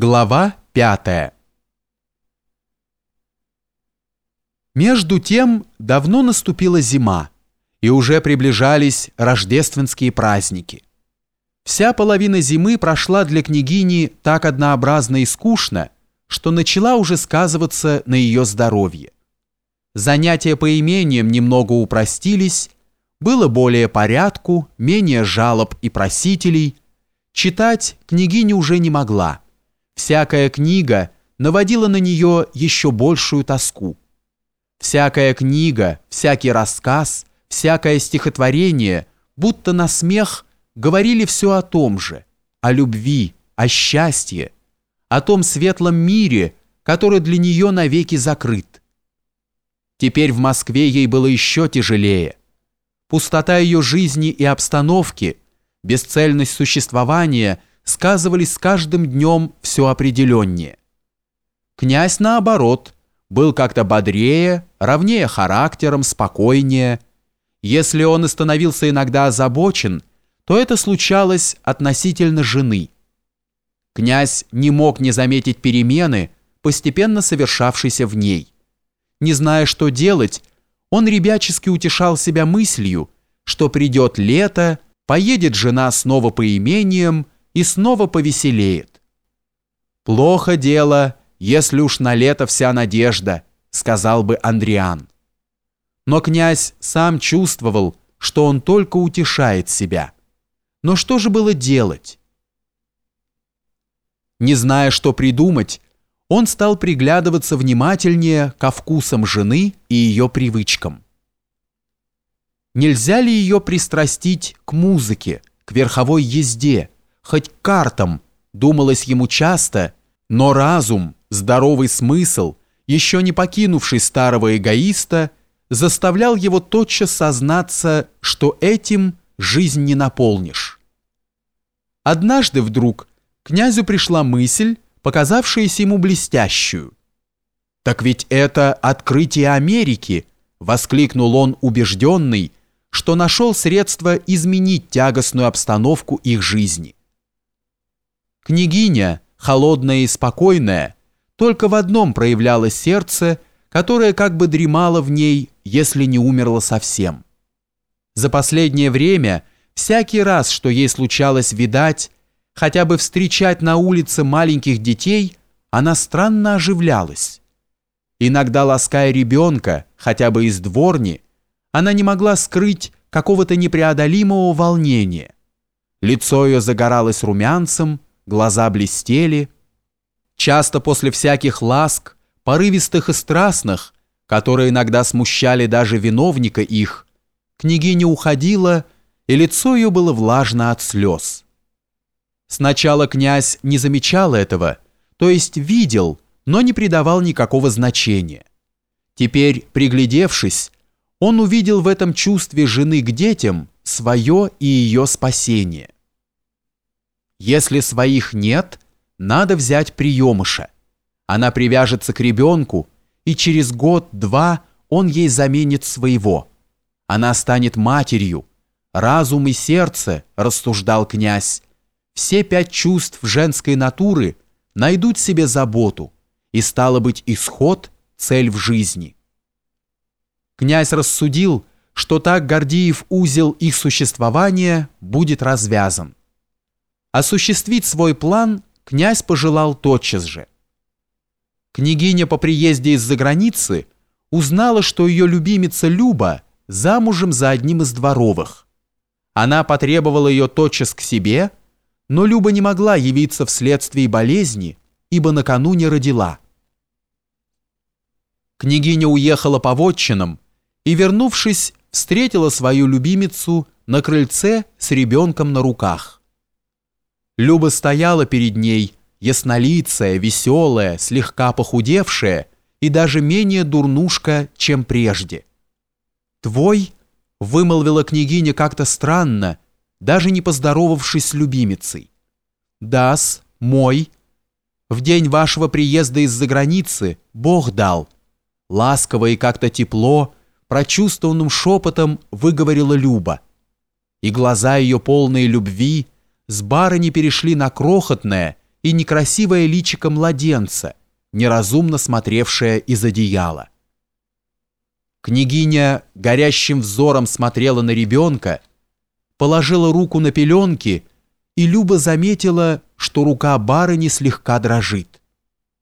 Глава пятая Между тем давно наступила зима, и уже приближались рождественские праздники. Вся половина зимы прошла для княгини так однообразно и скучно, что начала уже сказываться на ее здоровье. Занятия по имениям немного упростились, было более порядку, менее жалоб и просителей. Читать княгиня уже не могла. Всякая книга наводила на нее еще большую тоску. Всякая книга, всякий рассказ, всякое стихотворение, будто на смех, говорили все о том же, о любви, о счастье, о том светлом мире, который для нее навеки закрыт. Теперь в Москве ей было еще тяжелее. Пустота ее жизни и обстановки, бесцельность существования сказывались с каждым днем все определеннее. Князь, наоборот, был как-то бодрее, ровнее характером, спокойнее. Если он и становился иногда озабочен, то это случалось относительно жены. Князь не мог не заметить перемены, постепенно совершавшейся в ней. Не зная, что делать, он ребячески утешал себя мыслью, что придет лето, поедет жена снова по имениям и снова повеселеет. «Плохо дело, если уж на лето вся надежда», сказал бы Андриан. Но князь сам чувствовал, что он только утешает себя. Но что же было делать? Не зная, что придумать, он стал приглядываться внимательнее ко вкусам жены и ее привычкам. Нельзя ли ее пристрастить к музыке, к верховой езде, хоть картам, думалось ему часто, но разум, здоровый смысл, еще не покинувший старого эгоиста, заставлял его тотчас сознаться, что этим жизнь не наполнишь. Однажды вдруг князю пришла мысль, показавшаяся ему блестящую. «Так ведь это открытие Америки!» — воскликнул он убежденный, что нашел средство изменить тягостную обстановку их жизни. Княгиня, холодная и спокойная, только в одном проявляло сердце, которое как бы дремало в ней, если не умерло совсем. За последнее время, всякий раз, что ей случалось видать, хотя бы встречать на улице маленьких детей, она странно оживлялась. Иногда лаская ребенка, хотя бы из дворни, она не могла скрыть какого-то непреодолимого волнения. Лицо ее загоралось румянцем, глаза блестели. Часто после всяких ласк, порывистых и страстных, которые иногда смущали даже виновника их, княгиня уходила, и лицо ее было влажно от слез. Сначала князь не замечал этого, то есть видел, но не придавал никакого значения. Теперь, приглядевшись, он увидел в этом чувстве жены к детям свое и ее спасение. Если своих нет, надо взять приемыша. Она привяжется к ребенку, и через год-два он ей заменит своего. Она станет матерью. Разум и сердце, рассуждал князь, все пять чувств женской натуры найдут себе заботу, и стало быть исход – цель в жизни. Князь рассудил, что так Гордиев узел их существования будет развязан. Осуществить свой план князь пожелал тотчас же. Княгиня по приезде из-за границы узнала, что ее любимица Люба замужем за одним из дворовых. Она потребовала ее тотчас к себе – но Люба не могла явиться вследствие болезни, ибо накануне родила. Княгиня уехала по вотчинам и, вернувшись, встретила свою любимицу на крыльце с ребенком на руках. Люба стояла перед ней, яснолицая, веселая, слегка похудевшая и даже менее дурнушка, чем прежде. «Твой?» — вымолвила княгиня как-то странно, даже не поздоровавшись с любимицей. «Дас, мой. В день вашего приезда из-за границы Бог дал». Ласково и как-то тепло, прочувствованным шепотом выговорила Люба. И глаза ее полные любви с барыни перешли на крохотное, и некрасивое личико младенца, неразумно смотревшее из одеяла. Княгиня горящим взором смотрела на ребенка, положила руку на пеленки, и Люба заметила, что рука барыни слегка дрожит.